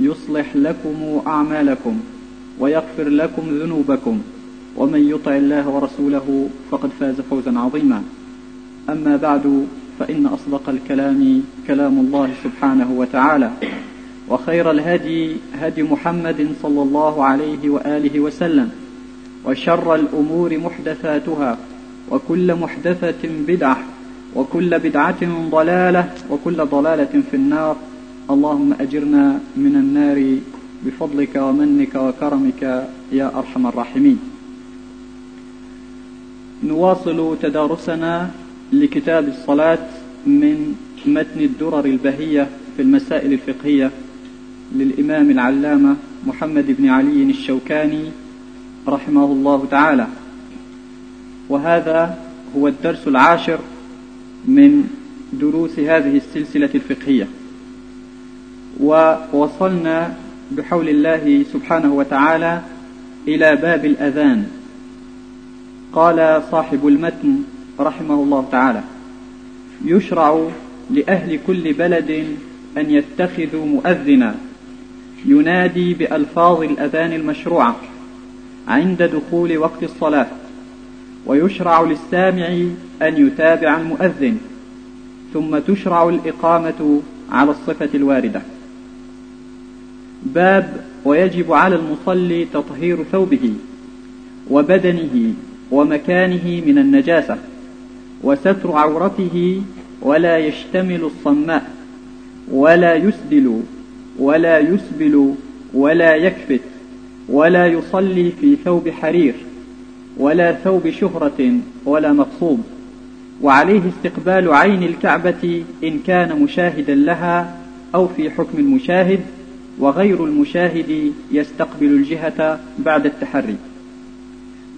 يصلح لكم أعمالكم ويغفر لكم ذنوبكم ومن يطع الله ورسوله فقد فاز فوزا عظيما. أما بعد فإن أصدق الكلام كلام الله سبحانه وتعالى وخير الهدي هدي محمد صلى الله عليه وآله وسلم وشر الأمور محدثاتها وكل محدثة بدعة وكل بدعة ضلالة وكل ضلالة في النار. اللهم أجرنا من النار بفضلك ومنك وكرمك يا أرحم الراحمين. نواصل تدارسنا لكتاب الصلاة من متن الدرر البهية في المسائل الفقهية للإمام العلامة محمد بن علي الشوكاني رحمه الله تعالى. وهذا هو الدرس العاشر من دروس هذه السلسلة الفقهية. ووصلنا بحول الله سبحانه وتعالى إلى باب الأذان. قال صاحب المتن رحمه الله تعالى يشرع لأهل كل بلد أن يتخذوا مؤذنا. ينادي بألفاظ الأذان المشروعة عند دخول وقت الصلاة. ويشرع للسامع أن يتابع المؤذن. ثم تشرع الإقامة على الصفة الواردة. باب ويجب على المصلي تطهير ثوبه وبدنه ومكانه من النجاسة وستر عورته ولا يشتمل الصماء ولا يسدل ولا يسبل ولا يكفت ولا يصلي في ثوب حرير ولا ثوب شهرة ولا مقصوب وعليه استقبال عين الكعبة إن كان مشاهدا لها أو في حكم المشاهد وغير المشاهد يستقبل الجهة بعد التحري.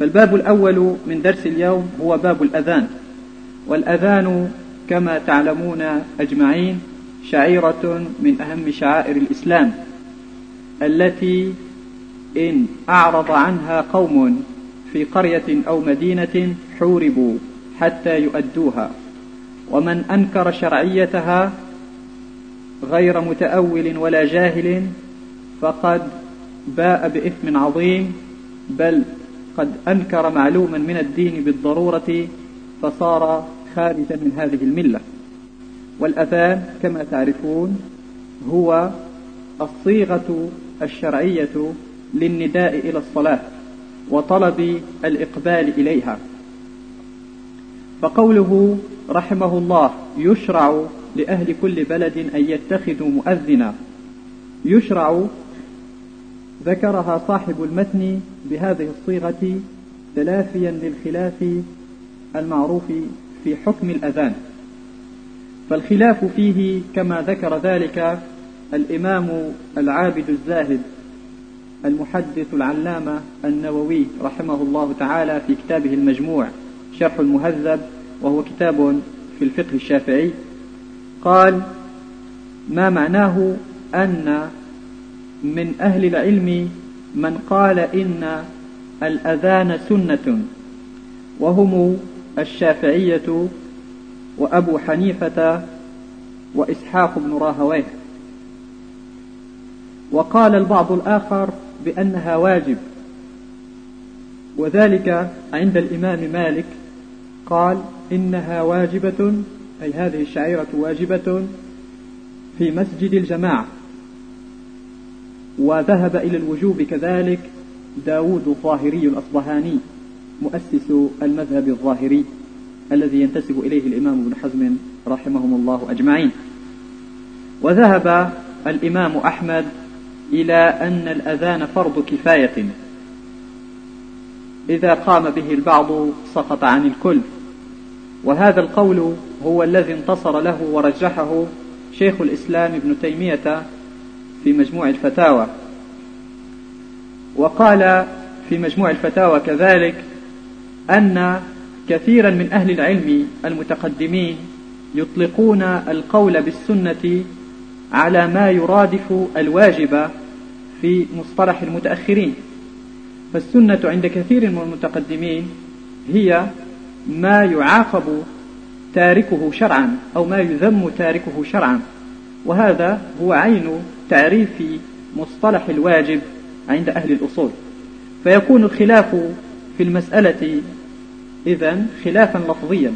فالباب الأول من درس اليوم هو باب الأذان. والأذان كما تعلمون أجمعين شعيرة من أهم شعائر الإسلام التي إن أعرض عنها قوم في قرية أو مدينة حوربوا حتى يؤدوها. ومن أنكر شرعيتها غير متأول ولا جاهل فقد باء بإثم عظيم بل قد أنكر معلوما من الدين بالضرورة فصار خارجا من هذه الملة. والأذان كما تعرفون هو الصيغة الشرعية للنداء إلى الصلاة وطلب الإقبال إليها. فقوله رحمه الله يشرع لأهل كل بلد أن يتخذوا مؤذنا. يشرع ذكرها صاحب المتن بهذه الصيغة تلافيا للخلاف المعروف في حكم الأذان. فالخلاف فيه كما ذكر ذلك الإمام العابد الزاهد المحدث العلامة النووي رحمه الله تعالى في كتابه المجموع شرح المهذب وهو كتاب في الفقه الشافعي. قال ما معناه أن من أهل العلم من قال إن الأذان سنة وهم الشافعية وأبو حنيفة وإسحاق بن راهويه. وقال البعض الآخر بأنها واجب وذلك عند الإمام مالك قال إنها واجبة أي هذه الشعيرة واجبة في مسجد الجماعة. وذهب إلى الوجوب كذلك داود الظاهري الأصبهاني مؤسس المذهب الظاهري الذي ينتسب إليه الإمام ابن حزم رحمهم الله أجمعين. وذهب الإمام أحمد إلى أن الأذان فرض كفاية. إذا قام به البعض سقط عن الكل. وهذا القول هو الذي انتصر له ورجحه شيخ الإسلام ابن تيمية في مجموع الفتاوى. وقال في مجموع الفتاوى كذلك أن كثيرا من أهل العلم المتقدمين يطلقون القول بالسنة على ما يرادف الواجب في مصطلح المتأخرين. فالسنة عند كثير من المتقدمين هي ما يعاقب تاركه شرعا أو ما يذم تاركه شرعا. وهذا هو عين تعريف مصطلح الواجب عند أهل الأصول. فيكون الخلاف في المسألة إذا خلافا لفظيا.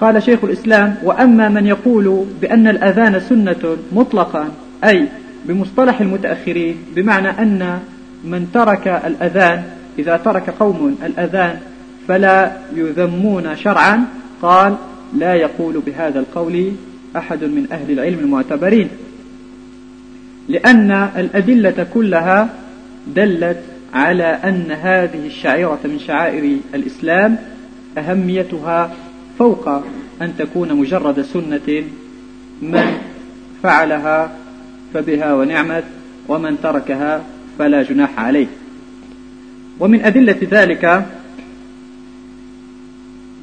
قال شيخ الإسلام وأما من يقول بأن الأذان سنة مطلقا أي بمصطلح المتأخرين بمعنى أن من ترك الأذان إذا ترك قوم الأذان فلا يذمون شرعا. قال لا يقول بهذا القول أحد من أهل العلم المعتبرين لأن الأدلة كلها دلت على أن هذه الشعيرة من شعائر الإسلام أهميتها فوق أن تكون مجرد سنة من فعلها فبها ونعمت ومن تركها فلا جناح عليه. ومن أدلة ذلك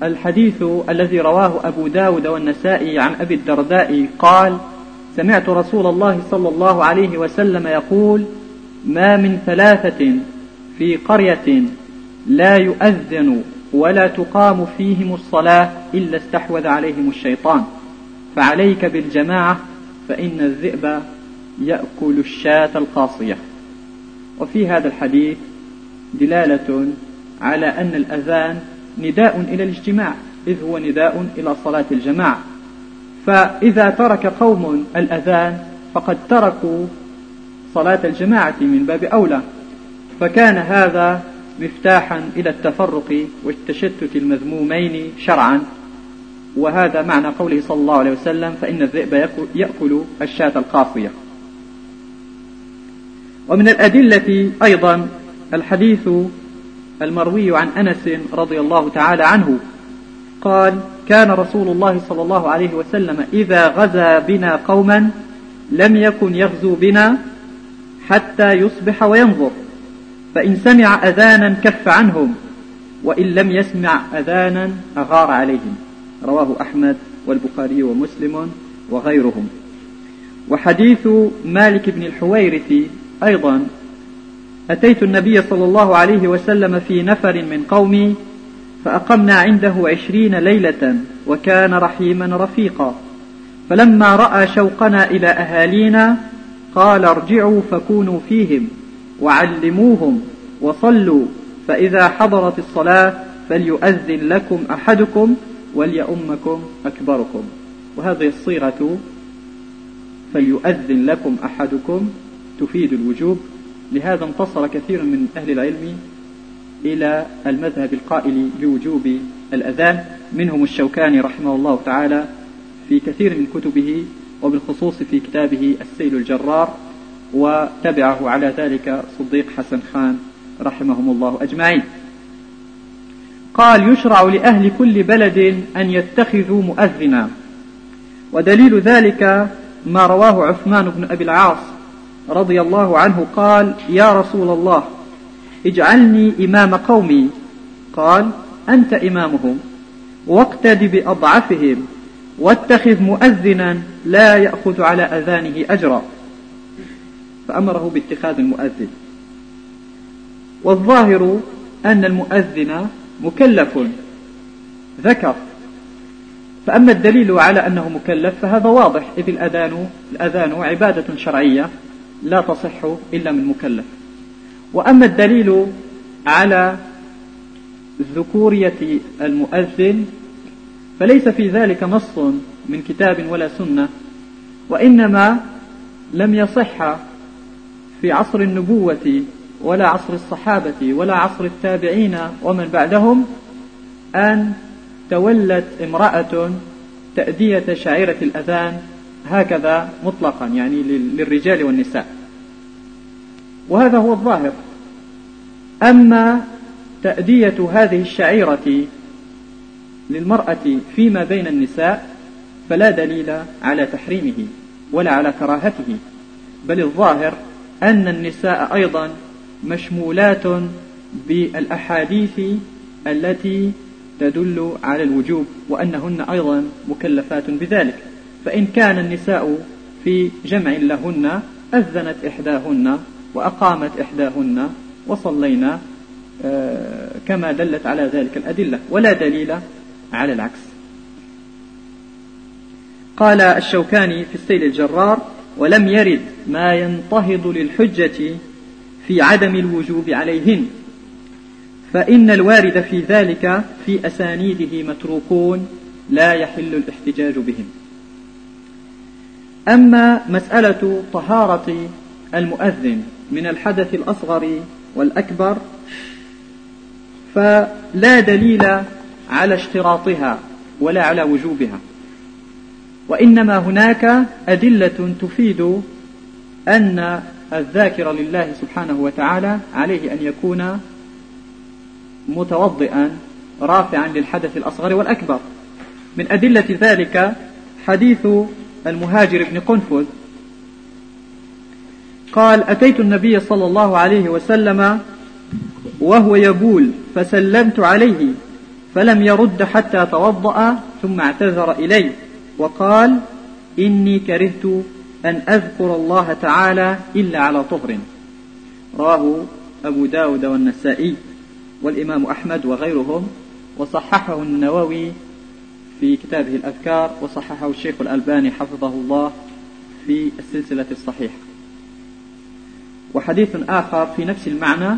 الحديث الذي رواه أبو داود والنسائي عن أبي الدرداء قال سمعت رسول الله صلى الله عليه وسلم يقول ما من ثلاثة في قرية لا يؤذن ولا تقام فيهم الصلاة إلا استحوذ عليهم الشيطان. فعليك بالجماعة فإن الذئب يأكل الشاة القاصية. وفي هذا الحديث دلالة على أن الأذان نداء إلى الاجتماع إذ هو نداء إلى صلاة الجماعة. فإذا ترك قوم الأذان فقد تركوا صلاة الجماعة من باب أولى. فكان هذا مفتاحا إلى التفرق والتشتت المذمومين شرعا. وهذا معنى قوله صلى الله عليه وسلم فإن الذئب يأكل الشاة القافية. ومن الأدلة أيضا الحديث المروي عن أنس رضي الله تعالى عنه قال كان رسول الله صلى الله عليه وسلم إذا غزا بنا قوما لم يكن يغزو بنا حتى يصبح وينظر فإن سمع أذانا كف عنهم وإن لم يسمع أذانا أغار عليهم. رواه أحمد والبخاري ومسلم وغيرهم. وحديث مالك بن الحويرث أيضا أتيت النبي صلى الله عليه وسلم في نفر من قومي فأقمنا عنده عشرين ليلة وكان رحيما رفيقا. فلما رأى شوقنا إلى أهالينا قال ارجعوا فكونوا فيهم وعلموهم وصلوا فإذا حضرت الصلاة فليؤذن لكم أحدكم وليؤمكم أكبركم. وهذه الصيغة فليؤذن لكم أحدكم تفيد الوجوب. لهذا انتصر كثير من أهل العلم إلى المذهب القائل بوجوب الأذان. منهم الشوكاني رحمه الله تعالى في كثير من كتبه وبالخصوص في كتابه السيل الجرار وتبعه على ذلك صديق حسن خان رحمهم الله أجمعين. قال يشرع لأهل كل بلد أن يتخذوا مؤذنا. ودليل ذلك ما رواه عثمان بن أبي العاص رضي الله عنه قال يا رسول الله اجعلني إمام قومي. قال أنت إمامهم واقتد بأضعفهم واتخذ مؤذنا لا يأخذ على أذانه أجرا. فأمره باتخاذ المؤذن. والظاهر أن المؤذن مكلف. ذكر. فأما الدليل على أنه مكلف فهذا واضح إذ الأذان الأذان عبادة شرعية. لا تصح إلا من مكلف. وأما الدليل على ذكورية المؤذن فليس في ذلك نص من كتاب ولا سنة وإنما لم يصح في عصر النبوة ولا عصر الصحابة ولا عصر التابعين ومن بعدهم أن تولت امرأة تأدية شعيرة الأذان هكذا مطلقا يعني للرجال والنساء. وهذا هو الظاهر. أما تأدية هذه الشعيرة للمرأة فيما بين النساء فلا دليل على تحريمه ولا على كراهته. بل الظاهر أن النساء أيضا مشمولات بالأحاديث التي تدل على الوجوب وأنهن أيضا مكلفات بذلك. فإن كان النساء في جمع لهن أذنت إحداهن وأقامت إحداهن وصلينا آه، كما دلت على ذلك الأدلة ولا دليل على العكس. قال الشوكاني في السيل الجرار ولم يرد ما ينتهض للحجة في عدم الوجوب عليهن فإن الوارد في ذلك في أسانيده متروكون لا يحل الاحتجاج بهم. أما مسألة طهارة المؤذن من الحدث الأصغر والأكبر فلا دليل على اشتراطها ولا على وجوبها. وإنما هناك أدلة تفيد أن الذاكر لله سبحانه وتعالى عليه أن يكون متوضئا رافعا للحدث الأصغر والأكبر. من أدلة ذلك حديث المهاجر بن قنفذ. قال أتيت النبي صلى الله عليه وسلم وهو يبول فسلمت عليه فلم يرد حتى توضأ ثم اعتذر إلي وقال إني كرهت أن أذكر الله تعالى إلا على طهر. رواه أبو داود والنسائي والإمام أحمد وغيرهم وصححه النووي في كتابه الأذكار وصححه الشيخ الألباني حفظه الله في السلسلة الصحيحة. وحديث آخر في نفس المعنى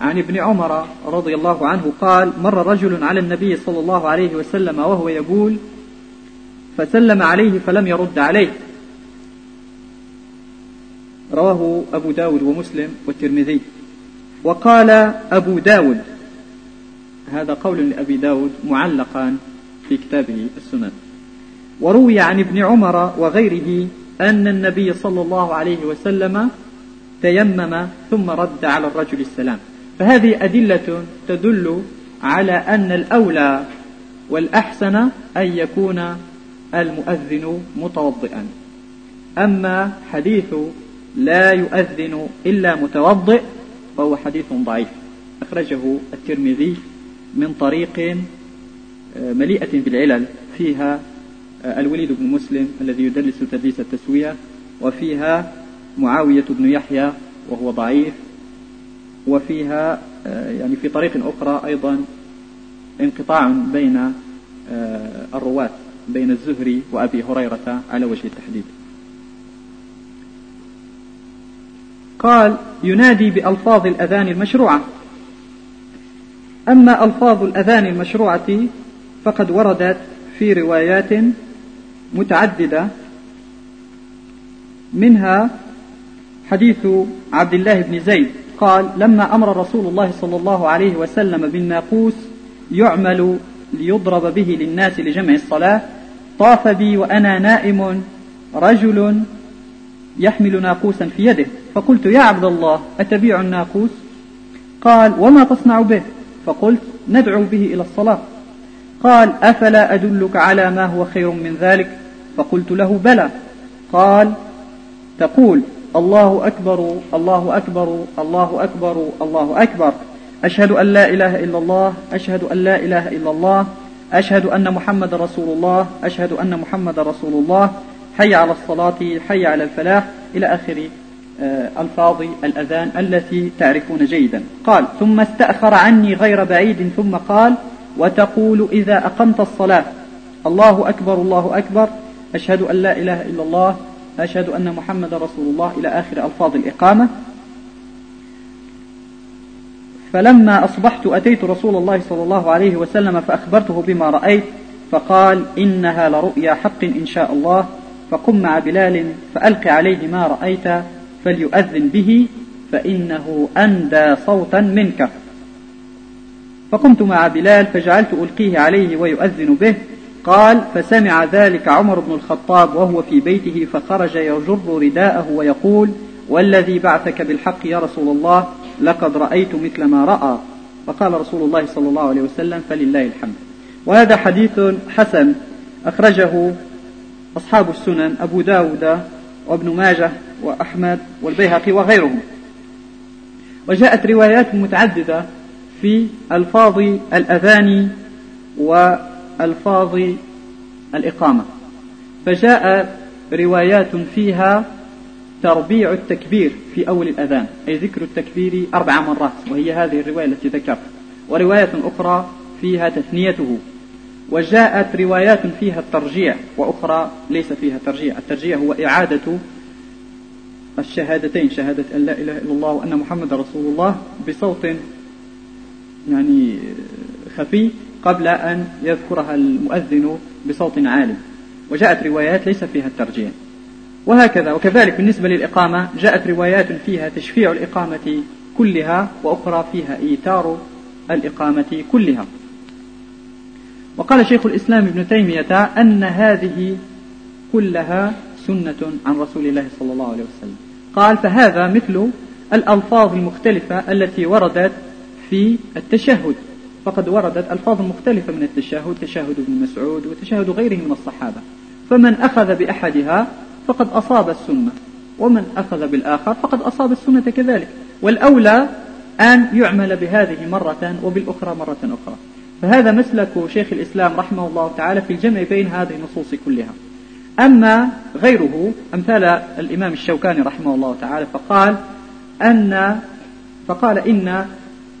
عن ابن عمر رضي الله عنه قال مر رجل على النبي صلى الله عليه وسلم وهو يقول فسلم عليه فلم يرد عليه. رواه أبو داود ومسلم والترمذي. وقال أبو داود هذا قول لأبي داود معلقا في كتابه السنن. وروي عن ابن عمر وغيره أن النبي صلى الله عليه وسلم تيمم ثم رد على الرجل السلام. فهذه أدلة تدل على أن الأولى والأحسن أن يكون المؤذن متوضئا. أما حديث لا يؤذن إلا متوضئ فهو حديث ضعيف. أخرجه الترمذي من طريق مليئة بالعلل. فيها آه، الوليد بن مسلم الذي يدلس تدليس التسوية وفيها معاوية بن يحيى وهو ضعيف وفيها آه، يعني في طريق أخرى أيضا انقطاع بين الرواة بين الزهري وأبي هريرة على وجه التحديد. قال ينادي بألفاظ الأذان المشروعة. أما ألفاظ الأذان المشروعة فقد وردت في روايات متعددة منها حديث عبد الله بن زيد. قال لما أمر رسول الله صلى الله عليه وسلم بالناقوس يعمل ليضرب به للناس لجمع الصلاة طاف بي وأنا نائم رجل يحمل ناقوسا في يده. فقلت يا عبد الله أتبيع الناقوس؟ قال وما تصنع به؟ فقلت ندعو به إلى الصلاة. قال أفلا أدلك على ما هو خير من ذلك؟ فقلت له بلى. قال تقول الله أكبر الله أكبر الله أكبر الله أكبر. أشهد أن لا إله إلا الله أشهد أن لا إله إلا الله أشهد أن محمد رسول الله أشهد أن محمد رسول الله. حي على الصلاة حي على الفلاح. إلى آخر آه، ألفاظ الأذان التي تعرفون جيدا. قال ثم استأخر عني غير بعيد. ثم قال وتقول إذا أقمت الصلاة الله أكبر الله أكبر أشهد أن لا إله إلا الله أشهد أن محمد رسول الله إلى آخر ألفاظ الإقامة. فلما أصبحت أتيت رسول الله صلى الله عليه وسلم فأخبرته بما رأيت فقال إنها لرؤيا حق إن شاء الله فقم مع بلال فألق عليه ما رأيت فليؤذن به فإنه أندى صوتا منك. فقمت مع بلال فجعلت ألقيه عليه ويؤذن به. قال فسمع ذلك عمر بن الخطاب وهو في بيته فخرج يجر رداءه ويقول والذي بعثك بالحق يا رسول الله لقد رأيت مثل ما رأى. فقال رسول الله صلى الله عليه وسلم فلله الحمد. وهذا حديث حسن أخرجه أصحاب السنن أبو داود وابن ماجه وأحمد والبيهقي وغيرهم. وجاءت روايات متعددة في ألفاظ الأذان وألفاظ الإقامة. فجاء روايات فيها تربيع التكبير في أول الأذان أي ذكر التكبير أربع مرات وهي هذه الرواية التي ذكرت. ورواية أخرى فيها تثنيته. وجاءت روايات فيها الترجيع وأخرى ليس فيها ترجيع. الترجيع هو إعادة الشهادتين شهادة أن لا إله إلا الله وأن محمد رسول الله بصوت يعني خفي قبل أن يذكرها المؤذن بصوت عالي وجاءت روايات ليس فيها الترجيع. وهكذا وكذلك بالنسبة للإقامة جاءت روايات فيها تشفيع الإقامة كلها وأخرى فيها إيتار الإقامة كلها. وقال شيخ الإسلام ابن تيمية أن هذه كلها سنة عن رسول الله صلى الله عليه وسلم. قال فهذا مثل الألفاظ المختلفة التي وردت في التشهد. فقد وردت ألفاظ مختلفة من التشهد تشهد ابن مسعود وتشهد غيره من الصحابة. فمن أخذ بأحدها فقد أصاب السنة ومن أخذ بالآخر فقد أصاب السنة كذلك. والأولى أن يعمل بهذه مرة وبالأخرى مرة أخرى. فهذا مسلك شيخ الإسلام رحمه الله تعالى في الجمع بين هذه النصوص كلها. أما غيره أمثال الإمام الشوكاني رحمه الله تعالى فقال أن فقال إن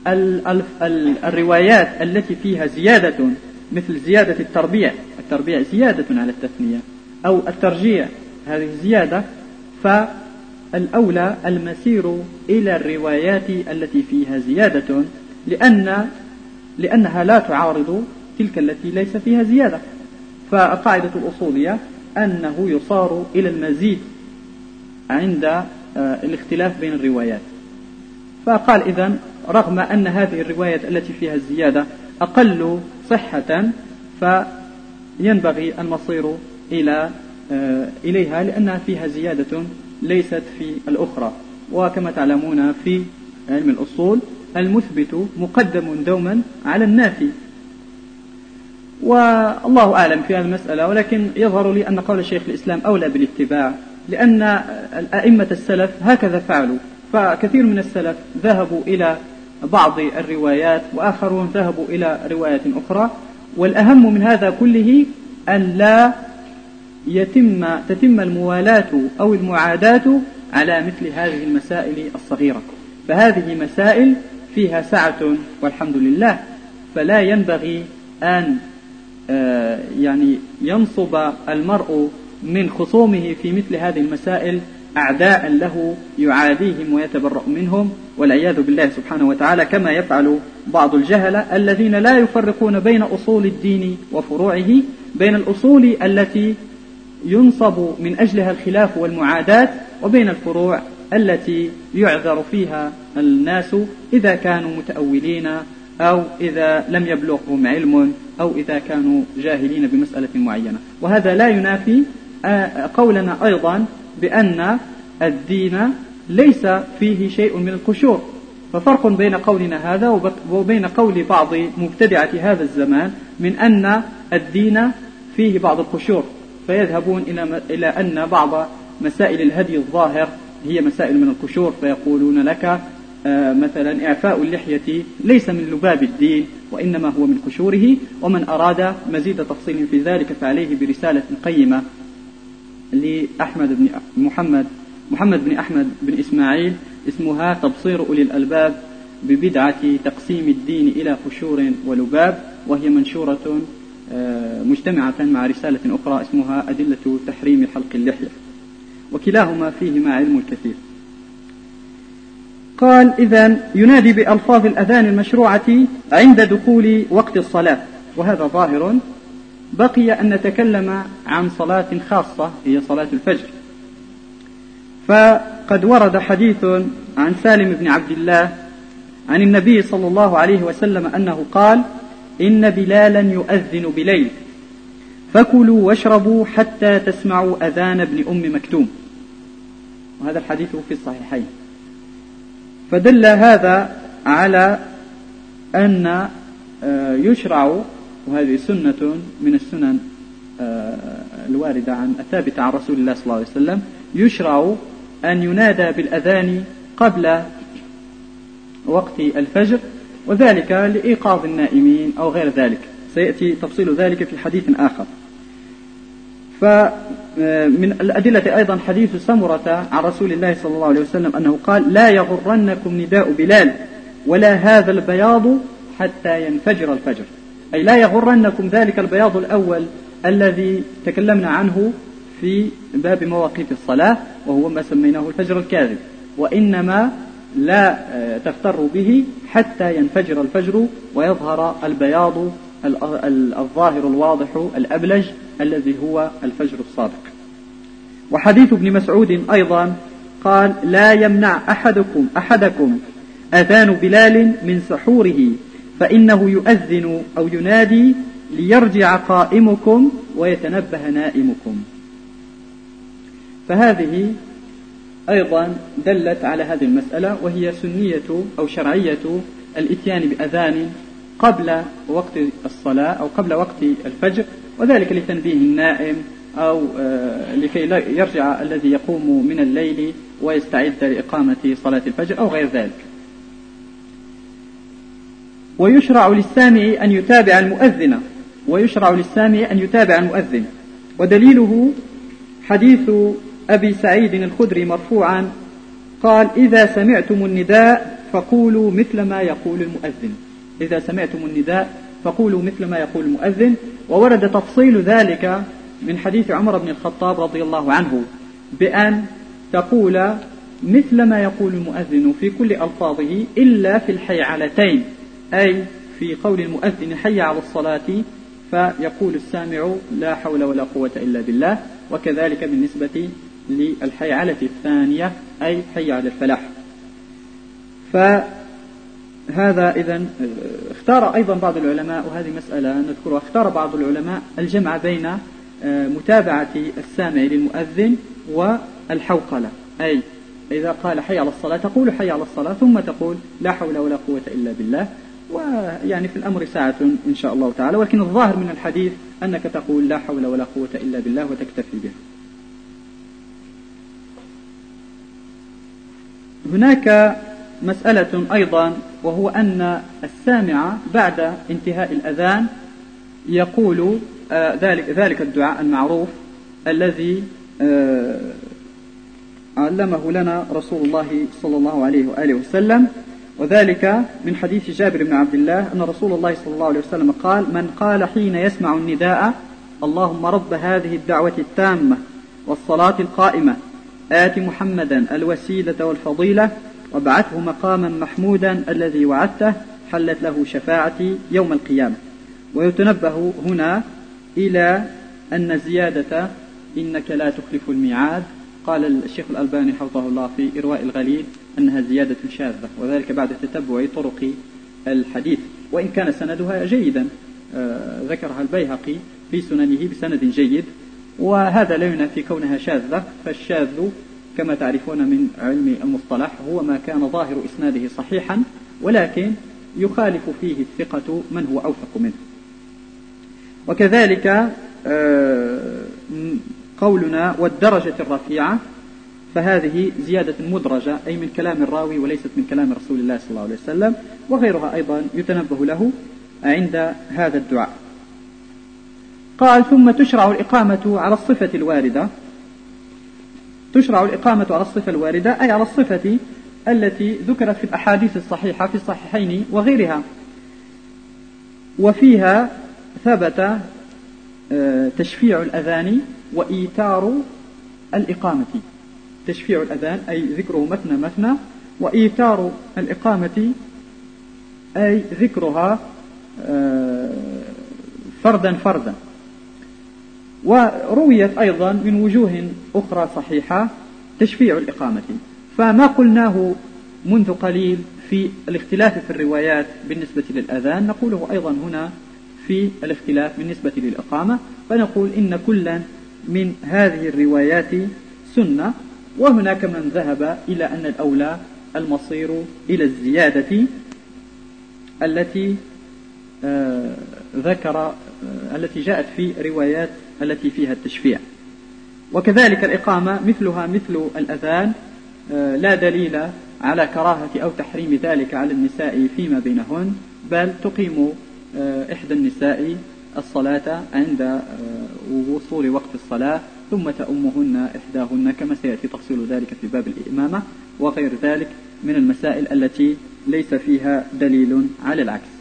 الروايات التي فيها زيادة مثل زيادة التربيع. التربيع زيادة على التثنية. أو الترجيع هذه زيادة. فالأولى المسير إلى الروايات التي فيها زيادة لأن لأنها لا تعارض تلك التي ليس فيها زيادة. فالقاعدة الأصولية أنه يصار إلى المزيد عند آه، الاختلاف بين الروايات. فقال إذا رغم أن هذه الرواية التي فيها الزيادة أقل صحة فينبغي المصير إلى آه، إليها لأنها فيها زيادة ليست في الأخرى. وكما تعلمون في علم الأصول المثبت مقدم دوما على النافي. والله أعلم في هذه المسألة ولكن يظهر لي أن قول شيخ الإسلام أولى بالاتباع لأن أئمة السلف هكذا فعلوا. فكثير من السلف ذهبوا إلى بعض الروايات وآخرون ذهبوا إلى رواية أخرى والأهم من هذا كله أن لا يتم تتم الموالاة أو المعاداة على مثل هذه المسائل الصغيرة. فهذه مسائل فيها سعة والحمد لله. فلا ينبغي أن آه، يعني ينصب المرء من خصومه في مثل هذه المسائل أعداء له يعاديهم ويتبرأ منهم والعياذ بالله سبحانه وتعالى كما يفعل بعض الجهلة الذين لا يفرقون بين أصول الدين وفروعه بين الأصول التي ينصب من أجلها الخلاف والمعاداة وبين الفروع التي يعذر فيها الناس إذا كانوا متأولين أو إذا لم يبلغهم علم أو إذا كانوا جاهلين بمسألة معينة. وهذا لا ينافي آه، قولنا أيضا بأن الدين ليس فيه شيء من القشور. ففرق بين قولنا هذا وبين قول بعض مبتدعة هذا الزمان من أن الدين فيه بعض القشور. فيذهبون إلى إلى أن بعض مسائل الهدي الظاهر هي مسائل من القشور. فيقولون لك آه، مثلا إعفاء اللحية ليس من لباب الدين وإنما هو من قشوره ومن أراد مزيد تفصيل في ذلك فعليه برسالة قيمة. لأحمد بن محمد محمد بن أحمد بن إسماعيل اسمها تبصير أولي الألباب ببدعة تقسيم الدين إلى قشور ولباب وهي منشورة آه، مجتمعة مع رسالة أخرى اسمها أدلة تحريم حلق اللحية. وكلاهما فيهما علم الكثير قال إذا ينادي بألفاظ الأذان المشروعة عند دخول وقت الصلاة وهذا ظاهر بقي أن نتكلم عن صلاة خاصة هي صلاة الفجر. فقد ورد حديث عن سالم بن عبد الله عن النبي صلى الله عليه وسلم أنه قال إن بلالا يؤذن بليل فكلوا واشربوا حتى تسمعوا أذان ابن أم مكتوم. وهذا الحديث في الصحيحين. فدل هذا على أن آه، يشرع وهذه سنة من السنن آه، الواردة عن الثابتة عن رسول الله صلى الله عليه وسلم. يشرع أن ينادى بالأذان قبل وقت الفجر وذلك لإيقاظ النائمين أو غير ذلك. سيأتي تفصيل ذلك في حديث آخر. فمن الأدلة أيضا حديث سمرة عن رسول الله صلى الله عليه وسلم أنه قال لا يغرنكم نداء بلال ولا هذا البياض حتى ينفجر الفجر. أي لا يغرنكم ذلك البياض الأول الذي تكلمنا عنه في باب مواقيت الصلاة وهو ما سميناه الفجر الكاذب. وإنما لا تغتروا به حتى ينفجر الفجر ويظهر البياض الظاهر الواضح الأبلج الذي هو الفجر الصادق وحديث ابن مسعود أيضا قال لا يمنع أحدكم أحدكم أذان بلال من سحوره فإنه يؤذن أو ينادي ليرجع قائمكم ويتنبه نائمكم. فهذه أيضا دلت على هذه المسألة وهي سنية أو شرعية الإتيان بأذان قبل وقت الصلاة أو قبل وقت الفجر وذلك لتنبيه النائم أو آه، لكي يرجع الذي يقوم من الليل ويستعد لإقامة صلاة الفجر أو غير ذلك. ويشرع للسامع أن يتابع المؤذن. ويشرع للسامع أن يتابع المؤذن. ودليله حديث أبي سعيد الخدري مرفوعا قال إذا سمعتم النداء فقولوا مثل ما يقول المؤذن. إذا سمعتم النداء فقولوا مثل ما يقول المؤذن. وورد تفصيل ذلك من حديث عمر بن الخطاب رضي الله عنه بأن تقول مثل ما يقول المؤذن في كل ألفاظه إلا في الحيعلتين أي في قول المؤذن حي على الصلاة فيقول السامع لا حول ولا قوة إلا بالله وكذلك بالنسبة للحيعلة الثانية أي حي على الفلاح. فهذا إذا اختار أيضا بعض العلماء وهذه مسألة نذكرها اختار بعض العلماء الجمع بين آه، متابعة السامع للمؤذن والحوقلة. أي إذا قال حي على الصلاة تقول حي على الصلاة ثم تقول لا حول ولا قوة إلا بالله. ويعني في الأمر ساعة إن شاء الله تعالى ولكن الظاهر من الحديث أنك تقول لا حول ولا قوة إلا بالله وتكتفي به. هناك مسألة أيضا وهو أن السامع بعد انتهاء الأذان يقول آه، ذلك ذلك الدعاء المعروف الذي آه، علمه لنا رسول الله صلى الله عليه وآله وسلم. وذلك من حديث جابر بن عبد الله أن رسول الله صلى الله عليه وسلم قال من قال حين يسمع النداء اللهم رب هذه الدعوة التامة والصلاة القائمة آت محمدا الوسيلة والفضيلة وابعثه مقاما محمودا الذي وعدته حلت له شفاعتي يوم القيامة. ويتنبه هنا إلى أن زيادة إنك لا تخلف الميعاد قال الشيخ الألباني حفظه الله في إرواء الغليل. أنها زيادة شاذة وذلك بعد تتبع طرق الحديث. وإن كان سندها جيدا آه، ذكرها البيهقي في سننه بسند جيد وهذا لا ينافي كونها شاذة. فالشاذ كما تعرفون من علم المصطلح هو ما كان ظاهر إسناده صحيحا ولكن يخالف فيه الثقة من هو أوثق منه. وكذلك آه، قولنا والدرجة الرفيعة فهذه زيادة مدرجة أي من كلام الراوي وليست من كلام رسول الله صلى الله عليه وسلم وغيرها أيضا يتنبه له عند هذا الدعاء. قال ثم تشرع الإقامة على الصفة الواردة. تشرع الإقامة على الصفة الواردة أي على الصفة التي ذكرت في الأحاديث الصحيحة في الصحيحين وغيرها. وفيها ثبت آه، تشفيع الأذان وإيتار الإقامة. تشفيع الأذان أي ذكره مثنى مثنى وإيتار الإقامة أي ذكرها آه، فردا فردا. ورويت أيضا من وجوه أخرى صحيحة تشفيع الإقامة. فما قلناه منذ قليل في الاختلاف في الروايات بالنسبة للأذان نقوله أيضا هنا في الاختلاف بالنسبة للإقامة فنقول إن كلا من هذه الروايات سنة. وهناك من ذهب إلى أن الأولى المصير إلى الزيادة التي آه ذكر آه التي جاءت في روايات التي فيها التشفيع. وكذلك الإقامة مثلها مثل الأذان آه لا دليل على كراهة أو تحريم ذلك على النساء فيما بينهن بل تقيم إحدى النساء الصلاة عند وصول وقت الصلاة ثم تأمهن إحداهن كما سيأتي تفصيل ذلك في باب الإمامة وغير ذلك من المسائل التي ليس فيها دليل على العكس.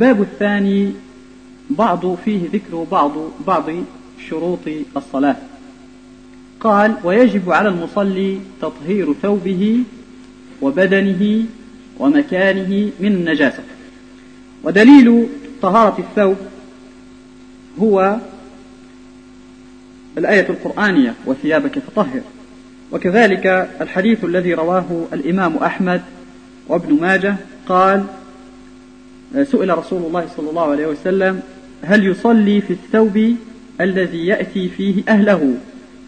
الباب الثاني بعض فيه ذكر بعض بعض شروط الصلاة. قال ويجب على المصلي تطهير ثوبه وبدنه ومكانه من النجاسة. ودليل طهارة الثوب هو الآية القرآنية وثيابك فطهر وكذلك الحديث الذي رواه الإمام أحمد وابن ماجه قال سئل رسول الله صلى الله عليه وسلم هل يصلي في الثوب الذي يأتي فيه أهله؟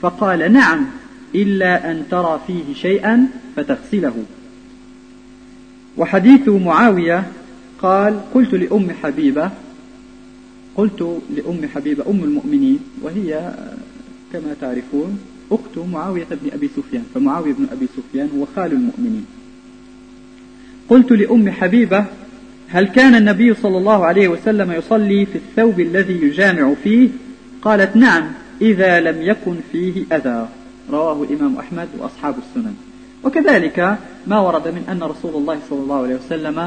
فقال نعم إلا أن ترى فيه شيئا فتغسله. وحديث معاوية قال قلت لأم حبيبة قلت لأم حبيبة أم المؤمنين وهي كما تعرفون أخت معاوية بن أبي سفيان فمعاوية بن أبي سفيان هو خال المؤمنين. قلت لأم حبيبة هل كان النبي صلى الله عليه وسلم يصلي في الثوب الذي يجامع فيه؟ قالت نعم إذا لم يكن فيه أذى. رواه الإمام أحمد وأصحاب السنن. وكذلك ما ورد من أن رسول الله صلى الله عليه وسلم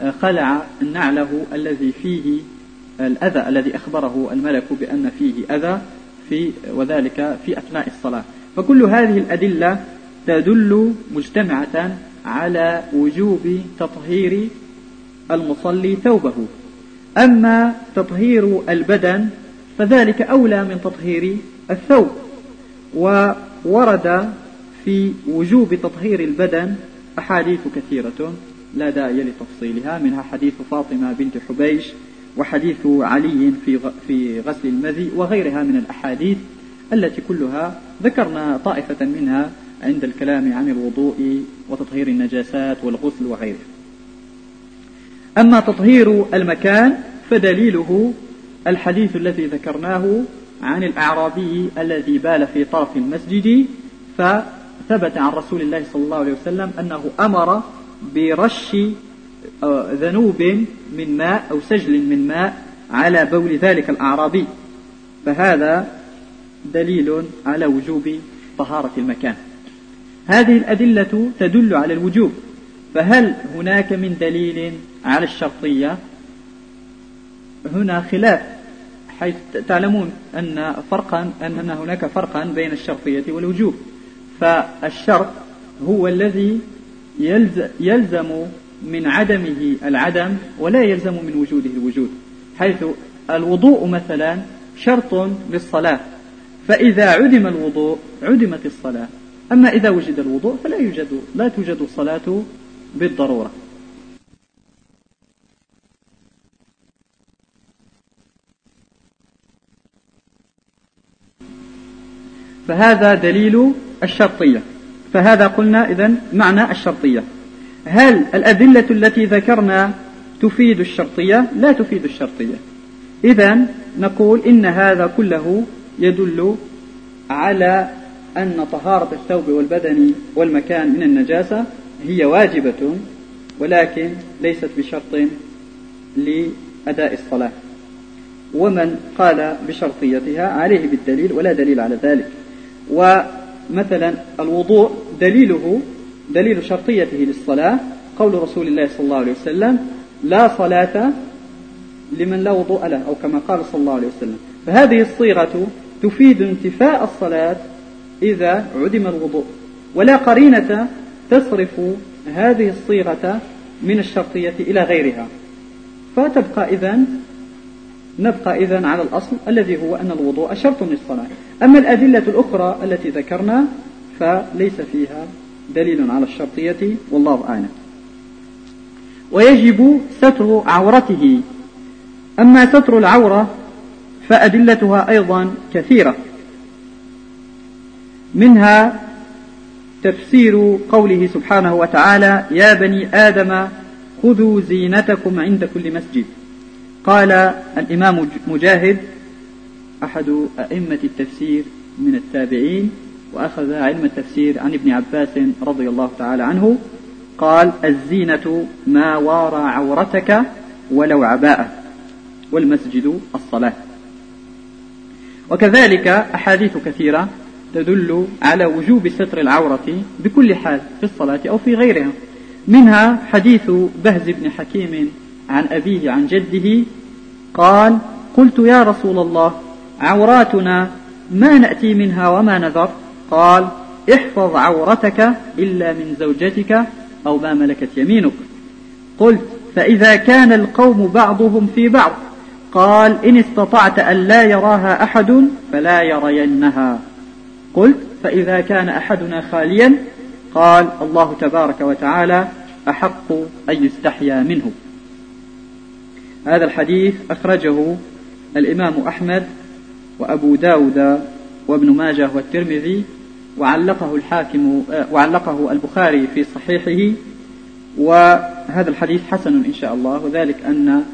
آه، خلع نعله الذي فيه الأذى الذي أخبره الملك بأن فيه أذى في وذلك في أثناء الصلاة. فكل هذه الأدلة تدل مجتمعة على وجوب تطهير المصلي ثوبه. أما تطهير البدن فذلك أولى من تطهير الثوب. وورد في وجوب تطهير البدن أحاديث كثيرة لا داعي لتفصيلها منها حديث فاطمة بنت حبيش وحديث علي في في غسل المذي وغيرها من الأحاديث التي كلها ذكرنا طائفة منها عند الكلام عن الوضوء وتطهير النجاسات والغسل وغيره أما تطهير المكان فدليله الحديث الذي ذكرناه عن الأعرابي الذي بال في طرف المسجد فثبت عن رسول الله صلى الله عليه وسلم أنه أمر برش آه، ذنوب من ماء أو سجل من ماء على بول ذلك الأعرابي. فهذا دليل على وجوب طهارة المكان. هذه الأدلة تدل على الوجوب. فهل هناك من دليل على الشرطية. هنا خلاف حيث تعلمون أن فرقا أن هناك فرقا بين الشرطية والوجوب فالشرط هو الذي يلزم من عدمه العدم ولا يلزم من وجوده الوجود حيث الوضوء مثلا شرط للصلاة. فإذا عدم الوضوء عدمت الصلاة. أما إذا وجد الوضوء فلا يوجد لا توجد الصلاة بالضرورة. فهذا دليل الشرطية. فهذا قلنا إذا معنى الشرطية. هل الأدلة التي ذكرنا تفيد الشرطية؟ لا تفيد الشرطية. إذا نقول إن هذا كله يدل على أن طهارة الثوب والبدن والمكان من النجاسة هي واجبة ولكن ليست بشرط لأداء الصلاة. ومن قال بشرطيتها عليه بالدليل ولا دليل على ذلك. ومثلا الوضوء دليله دليل شرطيته للصلاة قول رسول الله صلى الله عليه وسلم لا صلاة لمن لا وضوء له أو كما قال صلى الله عليه وسلم. فهذه الصيغة تفيد انتفاء الصلاة إذا عدم الوضوء. ولا قرينة تصرف هذه الصيغة من الشرطية إلى غيرها. فتبقى إذن نبقى إذن على الأصل الذي هو أن الوضوء شرط للصلاة. أما الأدلة الأخرى التي ذكرنا فليس فيها دليل على الشرطية والله أعلم. ويجب ستر عورته. أما ستر العورة فأدلتها أيضا كثيرة. منها تفسير قوله سبحانه وتعالى يا بني آدم خذوا زينتكم عند كل مسجد. قال الإمام مجاهد أحد أئمة التفسير من التابعين وأخذ علم التفسير عن ابن عباس رضي الله تعالى عنه قال الزينة ما وارى عورتك ولو عباءة والمسجد الصلاة. وكذلك أحاديث كثيرة تدل على وجوب ستر العورة بكل حال في الصلاة أو في غيرها. منها حديث بهز بن حكيم عن أبيه عن جده قال قلت يا رسول الله عوراتنا ما نأتي منها وما نذر؟ قال احفظ عورتك إلا من زوجتك أو ما ملكت يمينك. قلت فإذا كان القوم بعضهم في بعض؟ قال إن استطعت أن لا يراها أحد فلا يرينها. قلت فإذا كان أحدنا خاليا؟ قال الله تبارك وتعالى أحق أن يستحيا منه. هذا الحديث أخرجه الإمام أحمد وأبو داود وابن ماجه والترمذي وعلقه الحاكم وعلقه البخاري في صحيحه وهذا الحديث حسن إن شاء الله وذلك أن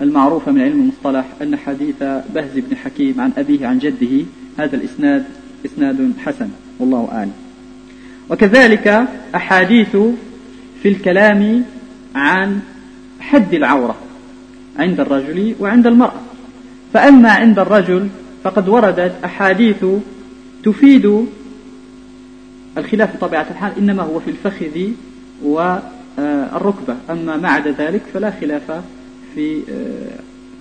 المعروف من علم المصطلح أن حديث بهز بن حكيم عن أبيه عن جده هذا الإسناد إسناد حسن والله أعلم. وكذلك أحاديث في الكلام عن حد العورة. عند الرجل وعند المرأة. فأما عند الرجل فقد وردت أحاديث تفيد الخلاف بطبيعة الحال إنما هو في الفخذ والركبة. أما ما عدا ذلك فلا خلاف في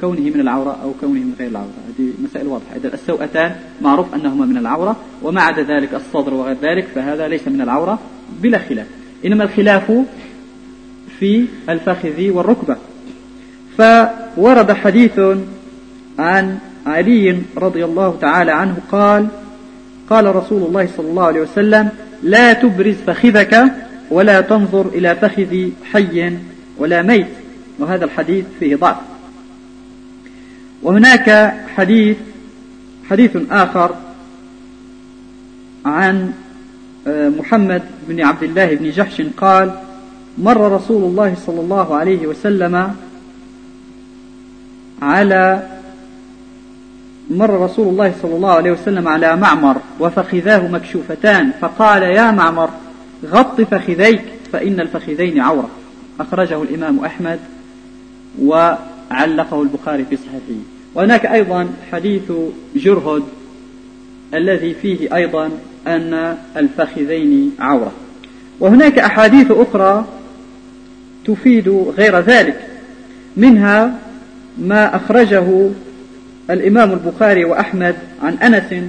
كونه من العورة أو كونه من غير العورة. هذه مسائل واضحة. إذا السوءتان معروف أنهما من العورة وما عدا ذلك الصدر وغير ذلك فهذا ليس من العورة بلا خلاف. إنما الخلاف في الفخذ والركبة. فورد حديث عن علي رضي الله تعالى عنه قال قال رسول الله صلى الله عليه وسلم لا تبرز فخذك ولا تنظر إلى فخذ حي ولا ميت. وهذا الحديث فيه ضعف. وهناك حديث حديث آخر عن آه، محمد بن عبد الله بن جحش قال مر رسول الله صلى الله عليه وسلم على مر رسول الله صلى الله عليه وسلم على معمر وفخذاه مكشوفتان فقال يا معمر غط فخذيك فإن الفخذين عورة. أخرجه الإمام أحمد وعلقه البخاري في صحيحه. وهناك أيضا حديث جرهد الذي فيه أيضا أن الفخذين عورة. وهناك أحاديث أخرى تفيد غير ذلك منها ما أخرجه الإمام البخاري وأحمد عن أنس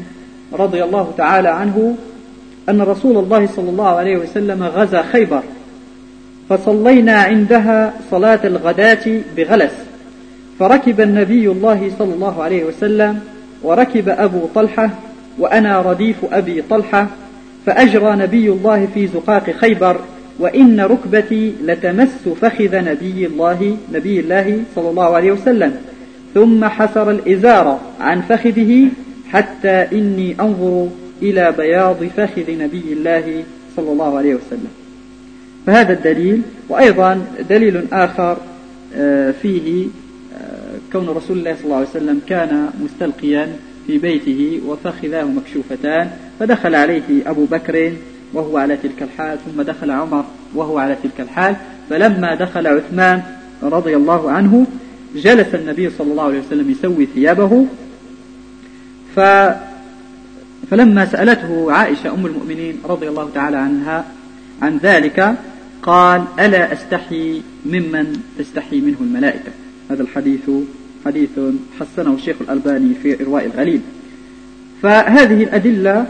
رضي الله تعالى عنه أن رسول الله صلى الله عليه وسلم غزا خيبر فصلينا عندها صلاة الغداة بغلس فركب النبي الله صلى الله عليه وسلم وركب أبو طلحة وأنا رديف أبي طلحة فأجرى نبي الله في زقاق خيبر وإن ركبتي لتمس فخذ نبي الله نبي الله صلى الله عليه وسلم. ثم حسر الإزار عن فخذه حتى إني أنظر إلى بياض فخذ نبي الله صلى الله عليه وسلم. فهذا الدليل وأيضا دليل آخر آه، فيه آه، كون رسول الله صلى الله عليه وسلم كان مستلقيا في بيته وفخذاه مكشوفتان فدخل عليه أبو بكر وهو على تلك الحال ثم دخل عمر وهو على تلك الحال. فلما دخل عثمان رضي الله عنه جلس النبي صلى الله عليه وسلم يسوي ثيابه. ف فلما سألته عائشة أم المؤمنين رضي الله تعالى عنها عن ذلك قال ألا أستحي ممن تستحي منه الملائكة؟ هذا الحديث حديث حسنه الشيخ الألباني في إرواء الغليل. فهذه الأدلة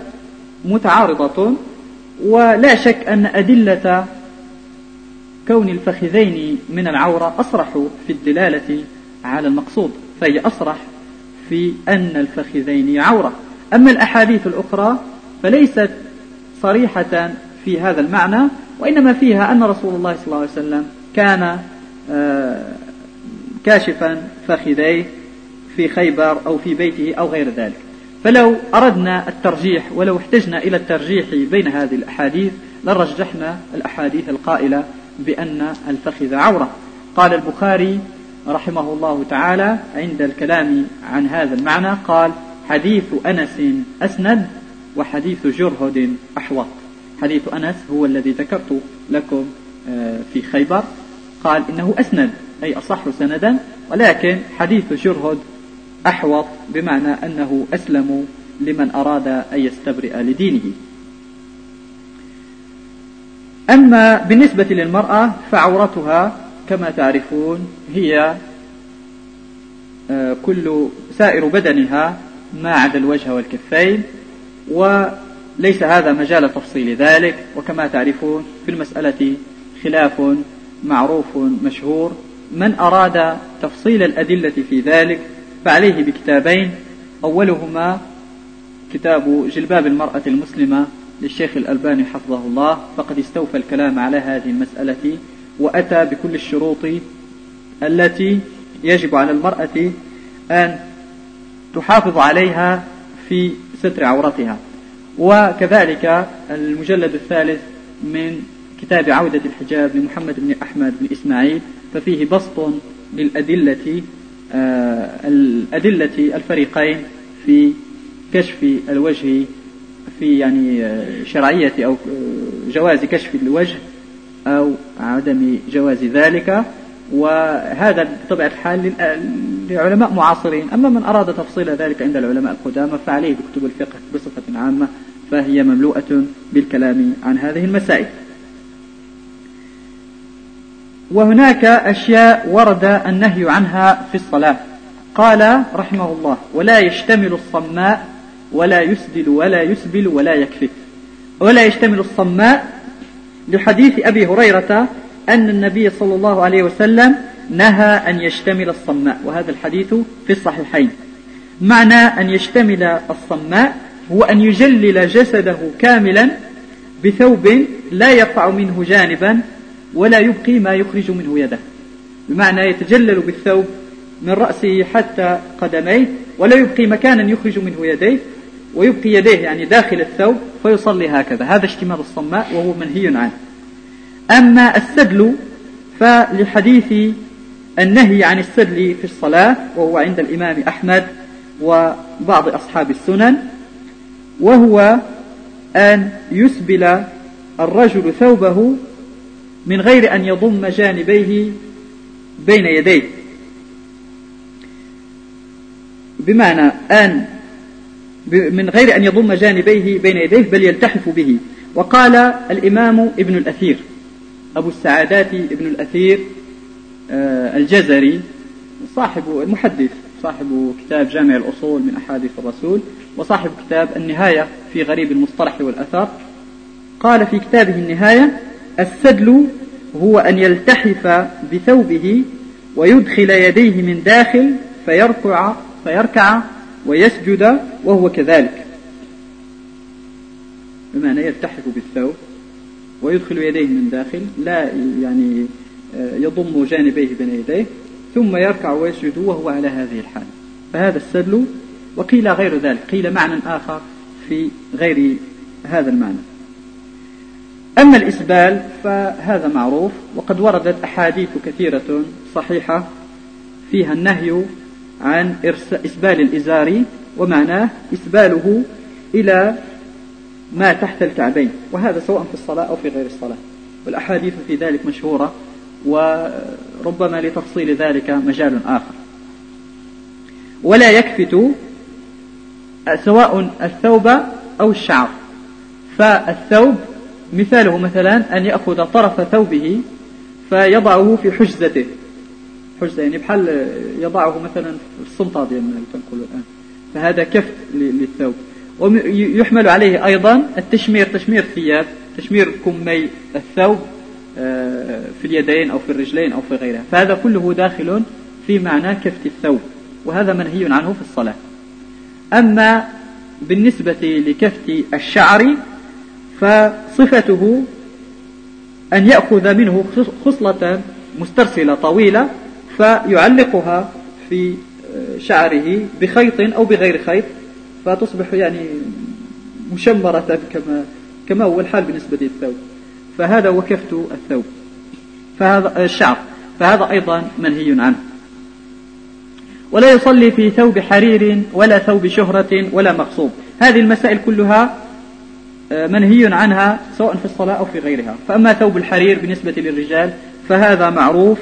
متعارضة ولا شك أن أدلة كون الفخذين من العورة أصرح في الدلالة على المقصود فهي أصرح في أن الفخذين عورة. أما الأحاديث الأخرى فليست صريحة في هذا المعنى وإنما فيها أن رسول الله صلى الله عليه وسلم كان آه، كاشفا فخذيه في خيبر أو في بيته أو غير ذلك. فلو أردنا الترجيح ولو احتجنا إلى الترجيح بين هذه الأحاديث لرجحنا الأحاديث القائلة بأن الفخذ عورة. قال البخاري رحمه الله تعالى عند الكلام عن هذا المعنى قال حديث أنس أسند وحديث جرهد أحوط. حديث أنس هو الذي ذكرت لكم آه، في خيبر. قال إنه أسند أي أصح سندا ولكن حديث جرهد أحوط بمعنى أنه أسلم لمن أراد أن يستبرئ لدينه. أما بالنسبة للمرأة فعورتها كما تعرفون هي آه، كل سائر بدنها ما عدا الوجه والكفين وليس هذا مجال تفصيل ذلك. وكما تعرفون في المسألة خلاف معروف مشهور من أراد تفصيل الأدلة في ذلك فعليه بكتابين. أولهما كتاب جلباب المرأة المسلمة للشيخ الألباني حفظه الله. فقد استوفى الكلام على هذه المسألة وأتى بكل الشروط التي يجب على المرأة أن تحافظ عليها في ستر عورتها. وكذلك المجلد الثالث من كتاب عودة الحجاب لمحمد بن أحمد بن إسماعيل. ففيه بسط للأدلة الأدلة الفريقين في كشف الوجه في يعني آه، شرعية أو آه، جواز كشف الوجه أو عدم جواز ذلك. وهذا بطبيعة الحال لعلماء معاصرين. أما من أراد تفصيل ذلك عند العلماء القدامى فعليه بكتب الفقه بصفة عامة فهي مملوءة بالكلام عن هذه المسائل. وهناك أشياء ورد النهي عنها في الصلاة. قال رحمه الله ولا يشتمل الصماء ولا يسدل ولا يسبل ولا يكفت ولا يشتمل الصماء لحديث أبي هريرة أن النبي صلى الله عليه وسلم نهى أن يشتمل الصماء وهذا الحديث في الصحيحين. معنى أن يشتمل الصماء هو أن يجلل جسده كاملا بثوب لا يقع منه جانبا ولا يبقي ما يخرج منه يده. بمعنى يتجلل بالثوب من رأسه حتى قدميه ولا يبقي مكانا يخرج منه يديه ويبقي يديه يعني داخل الثوب فيصلي هكذا. هذا اشتمال الصماء وهو منهي عنه. أما السدل فلحديث النهي عن السدل في الصلاة وهو عند الإمام أحمد وبعض أصحاب السنن وهو أن يسبل الرجل ثوبه من غير أن يضم جانبيه بين يديه. بمعنى أن من غير أن يضم جانبيه بين يديه بل يلتحف به. وقال الإمام ابن الأثير أبو السعادات ابن الأثير آه، الجزري صاحب المحدث صاحب كتاب جامع الأصول من أحاديث الرسول وصاحب كتاب النهاية في غريب المصطلح والأثر. قال في كتابه النهاية السدل هو أن يلتحف بثوبه ويدخل يديه من داخل فيركع فيركع ويسجد وهو كذلك. بمعنى يلتحف بالثوب ويدخل يديه من داخل لا يعني آه، يضم جانبيه بين يديه ثم يركع ويسجد وهو على هذه الحال. فهذا السدل وقيل غير ذلك قيل معنى آخر في غير هذا المعنى. أما الإسبال فهذا معروف وقد وردت أحاديث كثيرة صحيحة فيها النهي عن إسبال الإزار ومعناه إسباله إلى ما تحت الكعبين وهذا سواء في الصلاة أو في غير الصلاة. والأحاديث في ذلك مشهورة وربما لتفصيل ذلك مجال آخر. ولا يكفت سواء الثوب أو الشعر فالثوب مثاله مثلا أن يأخذ طرف ثوبه فيضعه في حجزته. حجزة يعني بحال يضعه مثلا في السلطة ديالنا تنقول الآن. فهذا كف للثوب. ويحمل عليه أيضا التشمير تشمير الثياب تشمير كمي الثوب آه، في اليدين أو في الرجلين أو في غيرها. فهذا كله داخل في معنى كفت الثوب. وهذا منهي عنه في الصلاة. أما بالنسبة لكفت الشعر فصفته أن يأخذ منه خصلة مسترسلة طويلة فيعلقها في آه، شعره بخيط أو بغير خيط فتصبح يعني مشمرة كما كما هو الحال بالنسبة للثوب. فهذا هو كفت الثوب. فهذا الشعر. فهذا أيضا منهي عنه. ولا يصلي في ثوب حرير ولا ثوب شهرة ولا مغصوب هذه المسائل كلها آه، منهي عنها سواء في الصلاة أو في غيرها. فأما ثوب الحرير بالنسبة للرجال فهذا معروف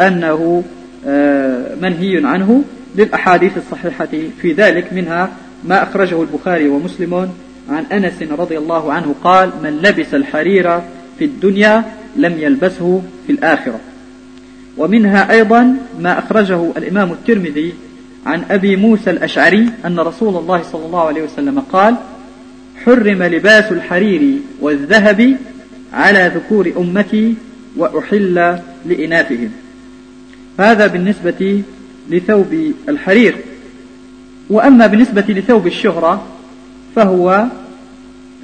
أنه آه، منهي عنه للأحاديث الصحيحة في ذلك منها ما أخرجه البخاري ومسلم عن أنس رضي الله عنه قال من لبس الحرير في الدنيا لم يلبسه في الآخرة ومنها أيضا ما أخرجه الإمام الترمذي عن أبي موسى الأشعري أن رسول الله صلى الله عليه وسلم قال حرم لباس الحرير والذهب على ذكور أمتي وأحل لإناثهم. هذا بالنسبة لثوب الحرير. وأما بالنسبة لثوب الشهرة فهو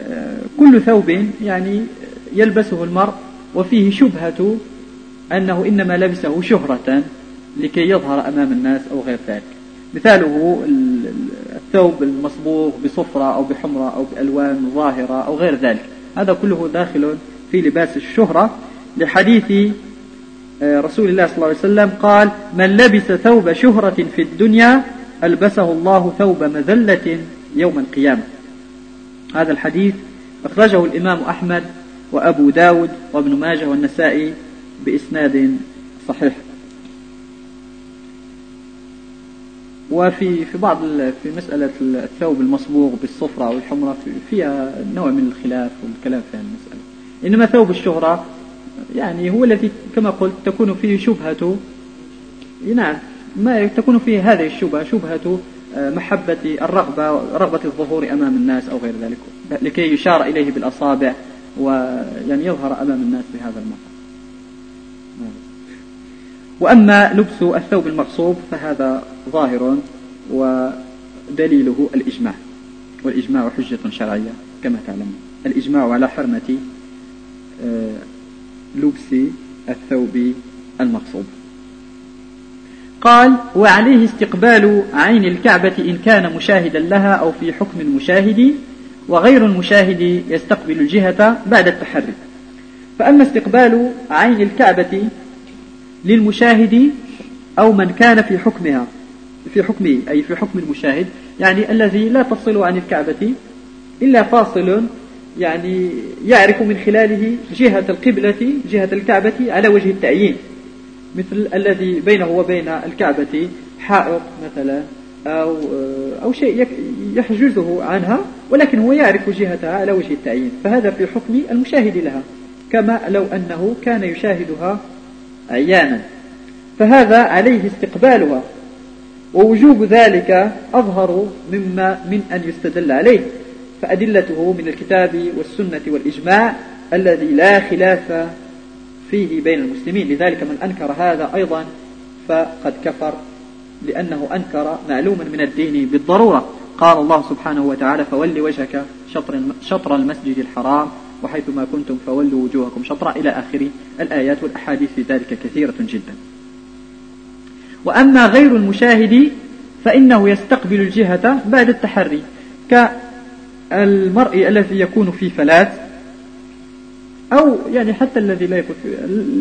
آه، كل ثوب يعني يلبسه المرء وفيه شبهة أنه إنما لبسه شهرة لكي يظهر أمام الناس أو غير ذلك. مثاله الثوب المصبوغ بصفرة أو بحمرة أو بألوان ظاهرة أو غير ذلك. هذا كله داخل في لباس الشهرة لحديث آه، رسول الله صلى الله عليه وسلم قال من لبس ثوب شهرة في الدنيا ألبسه الله ثوب مذلة يوم القيامة. هذا الحديث أخرجه الإمام أحمد وأبو داود وابن ماجه والنسائي بإسناد صحيح. وفي في بعض في مسألة الثوب المصبوغ بالصفرة والحمرة فيها نوع من الخلاف والكلام في المسألة. إنما ثوب الشهرة يعني هو الذي كما قلت تكون فيه شبهة نعم ما تكون فيه هذه الشبهة شبهة آه، محبة الرغبة رغبة الظهور أمام الناس أو غير ذلك. لكي يشار إليه بالأصابع ويعني يظهر أمام الناس بهذا المقام وأما لبس الثوب المغصوب فهذا ظاهر ودليله الإجماع والإجماع حجة شرعية كما تعلمون الإجماع على حرمة آه، لبس الثوب المغصوب. قال وعليه استقبال عين الكعبة إن كان مشاهدا لها أو في حكم المشاهد وغير المشاهد يستقبل الجهة بعد التحري فأما استقبال عين الكعبة للمشاهد أو من كان في حكمها في حكمه أي في حكم المشاهد يعني الذي لا تفصل عن الكعبة إلا فاصل يعني يعرف من خلاله جهة القبلة جهة الكعبة على وجه التعيين. مثل الذي بينه وبين الكعبة حائط مثلا أو أو شيء يحجزه عنها ولكن هو يعرف جهتها على وجه التعيين. فهذا في حكم المشاهد لها كما لو أنه كان يشاهدها عيانا. فهذا عليه استقبالها. ووجوب ذلك أظهر مما من أن يستدل عليه فأدلته من الكتاب والسنة والإجماع الذي لا خلاف فيه بين المسلمين. لذلك من أنكر هذا أيضا فقد كفر لأنه أنكر معلوما من الدين بالضرورة. قال الله سبحانه وتعالى فول وجهك شطر, شطر المسجد الحرام وحيثما كنتم فولوا وجوهكم شطرا إلى آخر الآيات والأحاديث في ذلك كثيرة جدا. وأما غير المشاهد فإنه يستقبل الجهة بعد التحري كالمرء الذي يكون في فلات أو يعني حتى الذي لا يكون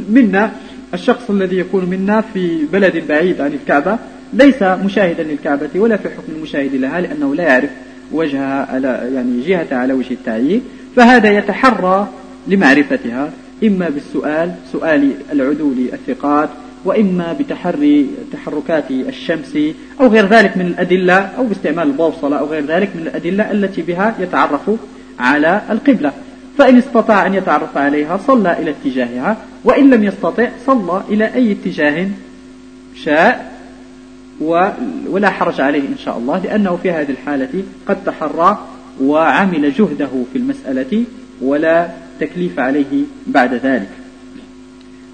منا الشخص الذي يكون منا في بلد بعيد عن الكعبة ليس مشاهدا للكعبة ولا في حكم المشاهد لها لأنه لا يعرف وجهها على يعني جهة على وجه التعيين. فهذا يتحرى لمعرفتها إما بالسؤال سؤال العدول الثقات وإما بتحري تحركات الشمس أو غير ذلك من الأدلة أو باستعمال البوصلة أو غير ذلك من الأدلة التي بها يتعرف على القبلة. فإن استطاع أن يتعرف عليها صلى إلى اتجاهها وإن لم يستطع صلى إلى أي اتجاه شاء ولا حرج عليه إن شاء الله لأنه في هذه الحالة قد تحرى وعمل جهده في المسألة ولا تكليف عليه بعد ذلك.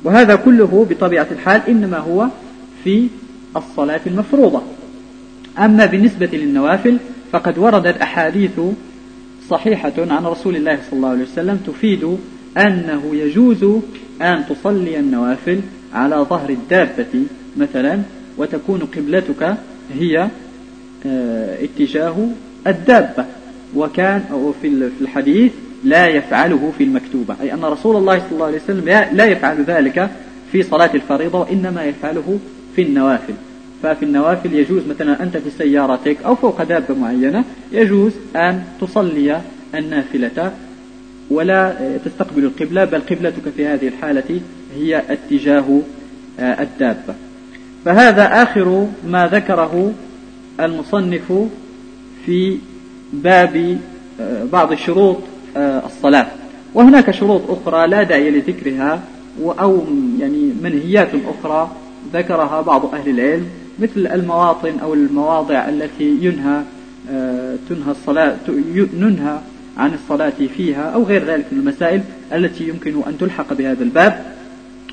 وهذا كله بطبيعة الحال إنما هو في الصلاة المفروضة. أما بالنسبة للنوافل فقد وردت أحاديث صحيحة عن رسول الله صلى الله عليه وسلم تفيد أنه يجوز أن تصلي النوافل على ظهر الدابة مثلا وتكون قبلتك هي آه، اتجاه الدابة. وكان أو في الحديث لا يفعله في المكتوبة. أي أن رسول الله صلى الله عليه وسلم لا يفعل ذلك في صلاة الفريضة وإنما يفعله في النوافل. ففي النوافل يجوز مثلا أنت في سيارتك أو فوق دابة معينة يجوز أن تصلي النافلة ولا تستقبل القبلة بل قبلتك في هذه الحالة هي اتجاه آه، الدابة. فهذا آخر ما ذكره المصنف في باب آه، بعض شروط آه، الصلاة. وهناك شروط أخرى لا داعي لذكرها أو يعني منهيات أخرى ذكرها بعض أهل العلم مثل المواطن أو المواضع التي ينهى آه، تنهى الصلاة ننهى عن الصلاة فيها أو غير ذلك من المسائل التي يمكن أن تلحق بهذا الباب.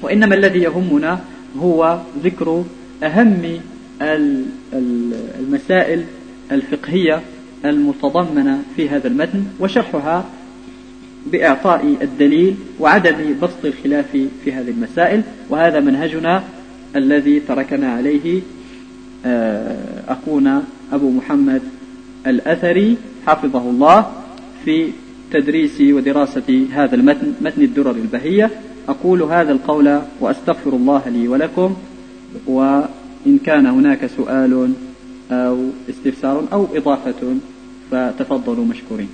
وإنما الذي يهمنا هو ذكر أهم المسائل الفقهية المتضمنة في هذا المتن وشرحها بإعطاء الدليل وعدم بسط الخلاف في هذه المسائل وهذا منهجنا الذي تركنا عليه آه، أخونا أبو محمد الأثري حفظه الله في تدريس ودراسة هذا المتن متن الدرر البهية. أقول هذا القول وأستغفر الله لي ولكم وإن كان هناك سؤال أو استفسار أو إضافة فتفضلوا مشكورين.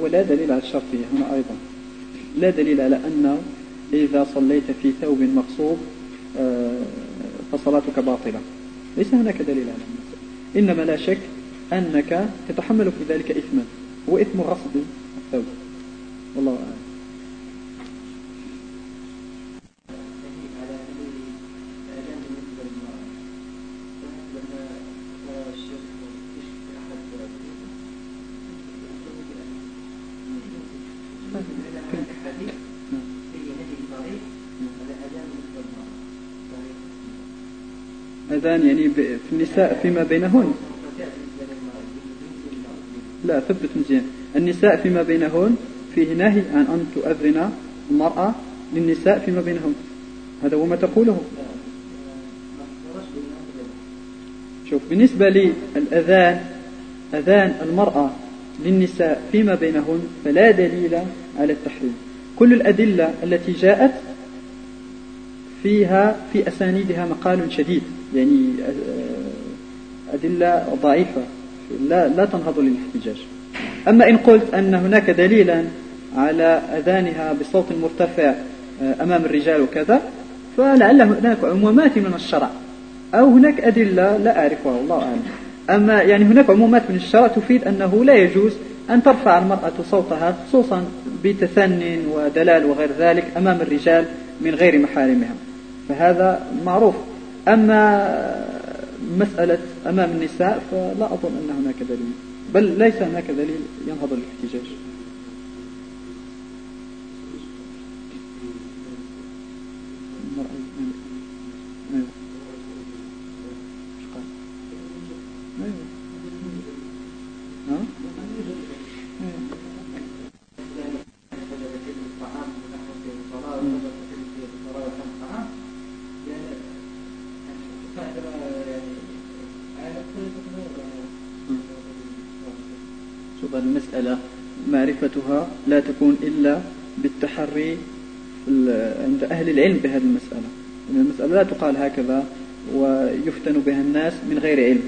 هو لا دليل على الشرطية هنا أيضا. لا دليل على أن إذا صليت في ثوب مغصوب آه، فصلاتك باطلة. ليس هناك دليل على المسألة إنما لا شك أنك تتحمل في ذلك إثما. هو إثم غصب الثوب. والله أعلم. أذان يعني في النساء فيما بينهن. لا ثبت مزيان. النساء فيما بينهن فيه نهي عن أن تؤذن المرأة للنساء فيما بينهن. هذا هو ما تقوله. شوف بالنسبة للأذان أذان المرأة للنساء فيما بينهن فلا دليل على التحريم. كل الأدلة التي جاءت فيها في أسانيدها مقال شديد. يعني آه، أدلة ضعيفة. لا لا تنهض للاحتجاج. أما إن قلت أن هناك دليلا على أذانها بصوت مرتفع آه، أمام الرجال وكذا فلعل هناك عمومات من الشرع. أو هناك أدلة لا أعرفها والله أعلم. أما يعني هناك عمومات من الشرع تفيد أنه لا يجوز أن ترفع المرأة صوتها خصوصا بتثن ودلال وغير ذلك أمام الرجال من غير محارمها. فهذا معروف. أما مسألة أمام النساء فلا أظن أن هناك دليل بل ليس هناك دليل ينهض الاحتجاج. العلم بهذه المسألة. المسألة لا تقال هكذا ويفتن بها الناس من غير علم.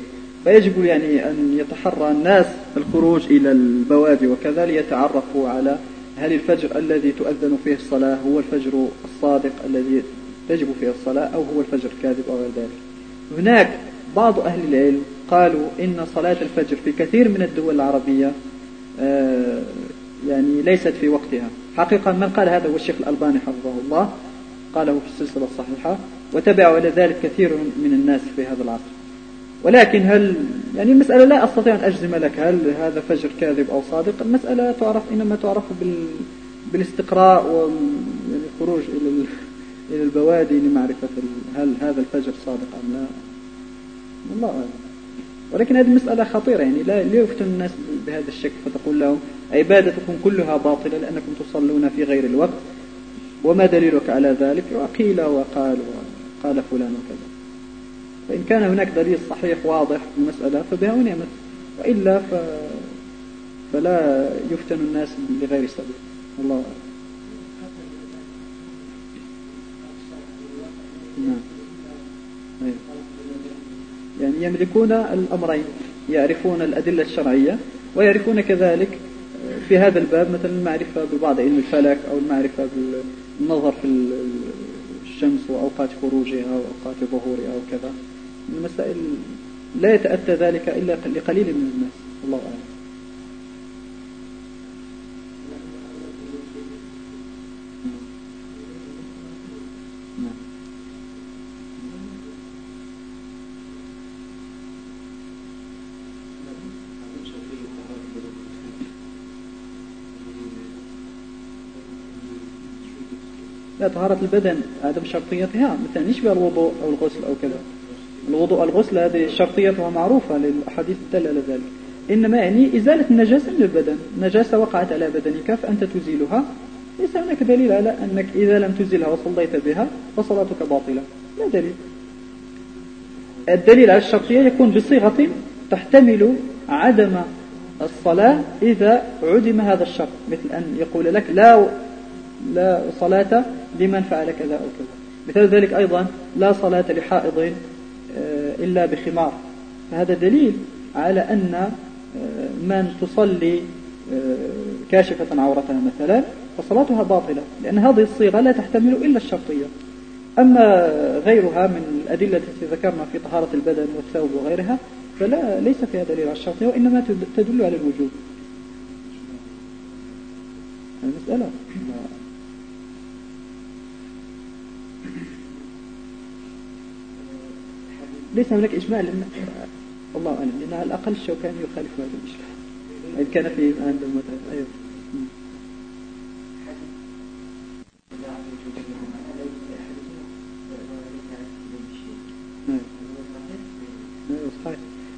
فيجب يعني أن يتحرى الناس الخروج إلى البوادي وكذا ليتعرفوا على هل الفجر الذي تؤذن فيه الصلاة هو الفجر الصادق الذي تجب فيه الصلاة أو هو الفجر الكاذب أو غير ذلك. هناك بعض أهل العلم قالوا إن صلاة الفجر في كثير من الدول العربية آه، يعني ليست في وقتها. حقيقة من قال هذا هو الشيخ الألباني حفظه الله. قاله في السلسلة الصحيحة وتبعوا إلى ذلك كثير من الناس في هذا العصر. ولكن هل يعني المسألة لا أستطيع أن أجزم لك هل هذا فجر كاذب أو صادق؟ المسألة تعرف إنما تعرف بال بالاستقراء والخروج يعني إلى إلى البوادي لمعرفة هل هذا الفجر صادق أم لا. الله أعلم. ولكن هذه مسألة خطيرة يعني لا يفتن الناس بهذا الشك فتقول لهم عبادتكم كلها باطلة لأنكم تصلون في غير الوقت. وما دليلك على ذلك؟ وقيل وقال وقال فلان وكذا. فإن كان هناك دليل صحيح واضح في المسألة فبها ونعمت. وإلا ف... فلا يفتن الناس بغير سبيل الله أعلم. نعم. أيوه. يعني يملكون الأمرين. يعرفون الأدلة الشرعية ويعرفون كذلك في هذا الباب مثلا المعرفة ببعض علم الفلك أو المعرفة بالنظر في الشمس وأوقات خروجها وأوقات ظهورها وكذا. المسائل لا يتأتى ذلك إلا لقليل من الناس. الله أعلم. لا طهارة البدن عدم شرطيتها مثلا يشبه الوضوء أو الغسل أو كذا. الوضوء الغسل هذه شرطيتها معروفة للأحاديث الدالة على ذلك. إنما يعني إزالة النجاسة من البدن نجاسة وقعت على بدنك فأنت تزيلها. ليس هناك دليل على أنك إذا لم تزيلها وصليت بها فصلاتك باطلة. لا دليل. الدليل على الشرطية يكون بصيغة تحتمل عدم الصلاة إذا عدم هذا الشرط مثل أن يقول لك لا لا صلاة لمن فعل كذا أو كذا. مثل ذلك أيضا لا صلاة لحائض آه، إلا بخمار. فهذا دليل على أن آه، من تصلي آه، كاشفة عورتها مثلا فصلاتها باطلة لأن هذه الصيغة لا تحتمل إلا الشرطية. أما غيرها من الأدلة التي ذكرنا في طهارة البدن والثوب وغيرها فلا ليس فيها دليل على الشرطية وإنما تدل على الوجوب. المسألة ليس هناك إجماع لأن الله أعلم لأن على الأقل الشوكاني يخالف هذا الإجماع. إن كان في عنده مثلا أيوه.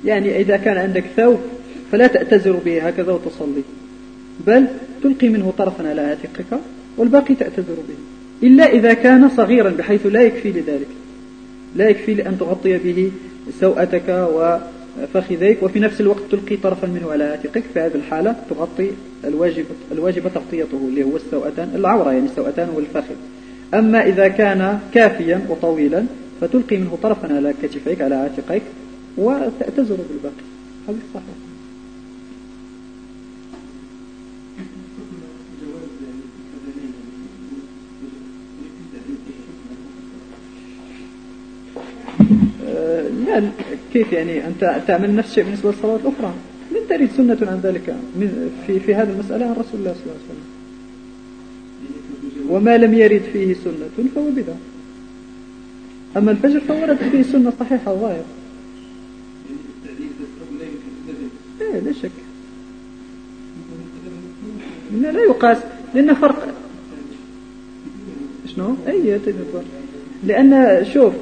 يعني إذا كان عندك ثوب فلا تأتزر به هكذا وتصلي بل تلقي منه طرفا على عاتقك والباقي تأتزر به إلا إذا كان صغيرا بحيث لا يكفي لذلك. لا يكفي لأن تغطي به سوءتك وفخذيك وفي نفس الوقت تلقي طرفا منه. على عاتقك في هذه الحالة تغطي الواجب, الواجب تغطيته اللي هو السوءتان العورة يعني السوءتان والفخذ. أما إذا كان كافيا وطويلا فتلقي منه طرفا على كتفيك على عاتقيك وتأتزر بالباقي. هذا صحيح لا كيف يعني أنت تعمل نفس الشيء بالنسبة للصلوات الأخرى؟ من تريد سنة عن ذلك في, في هذه المسألة عن رسول الله صلى الله عليه وسلم. وما لم يرد فيه سنة فهو بدعة. أما الفجر فورد فيه سنة صحيحة الظاهر إيه لا شك. لا يقاس لأن فرق شنو؟ أي لأن شوف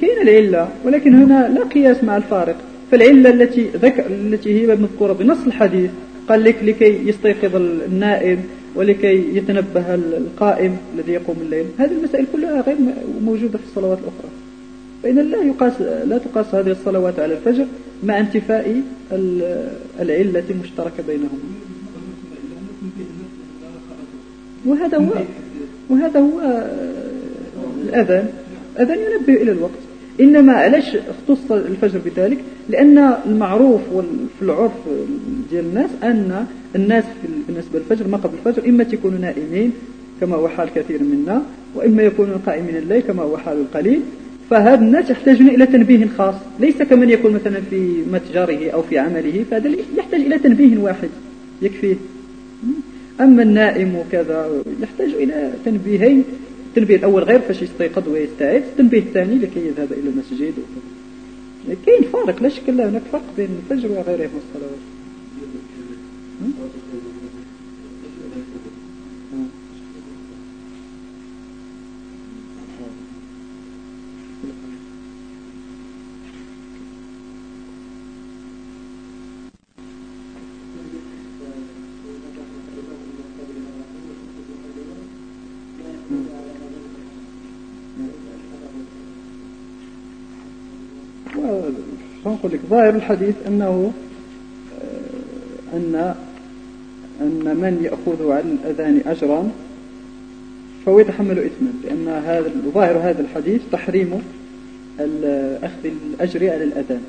كاين العلة ولكن هنا لا قياس مع الفارق. فالعلة التي ذكر التي هي مذكورة بنص الحديث قال لك لكي يستيقظ النائم ولكي يتنبه القائم الذي يقوم الليل. هذه المسائل كلها غير موجودة في الصلوات الأخرى. فإن لا يقاس لا تقاس هذه الصلوات على الفجر مع انتفاء العلة المشتركة بينهما وهذا هو وهذا هو الأذان. أذان ينبه إلى الوقت. إنما علاش اختص الفجر بذلك؟ لأن المعروف في العرف ديال الناس أن الناس بالنسبة للفجر ما قبل الفجر إما تكونوا نائمين كما هو حال كثير منا وإما يكونون قائمين الليل كما هو حال القليل. فهذا الناس يحتاجون إلى تنبيه خاص ليس كمن يكون مثلا في متجره أو في عمله فهذا يحتاج إلى تنبيه واحد يكفيه. أما النائم وكذا يحتاج إلى تنبيهين التنبيه الأول غير فاش يستيقظ ويستعد التنبيه الثاني لكي يذهب إلى المسجد كاين فارق لا شك لا هناك فرق بين الفجر وغيره من الصلوات. نقول لك ظاهر الحديث أنه آه، أن أن من يأخذ على الأذان أجرا فهو يتحمل إثما لأن هذا ظاهر هذا الحديث تحريم أخذ الأجر على الأذان.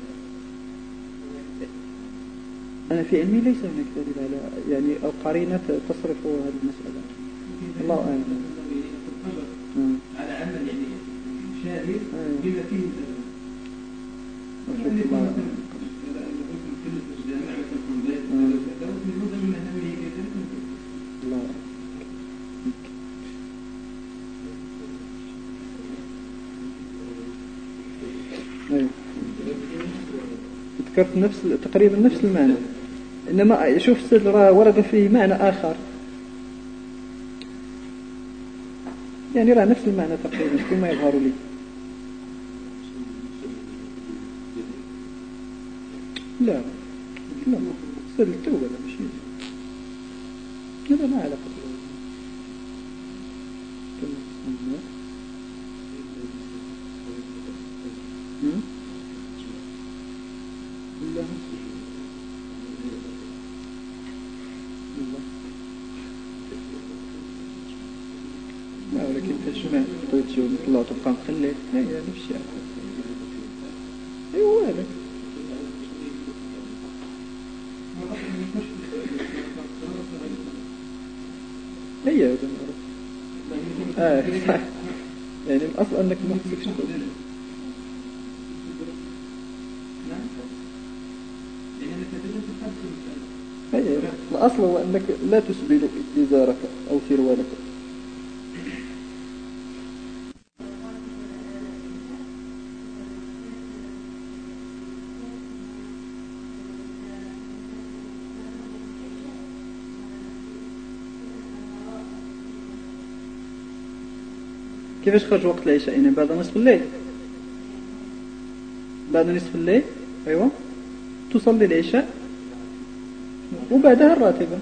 أنا في علمي ليس هناك دليل على يعني القرينة تصرف هذه المسألة. الله أعلم. على عمل يعني شاذ بما فيه ذكرت نفس تقريبا نفس المعنى. إنما شوف ورد فيه معنى آخر. يعني راه نفس المعنى تقريبا فيما يظهر لي. لا. لا. سر التوبة لا مش هذا ما علاقة لا ولكن تجمع طيب طلعت تبقى مخلي هي نفس الشيء آه. يعني الأصل أنك ما تسكش هي الأصل هو أنك لا تسبل إزارك. كيفاش خرج وقت العشاء؟ يعني بعد نصف الليل. بعد نصف الليل أيوة تصلي العشاء وبعدها الراتبة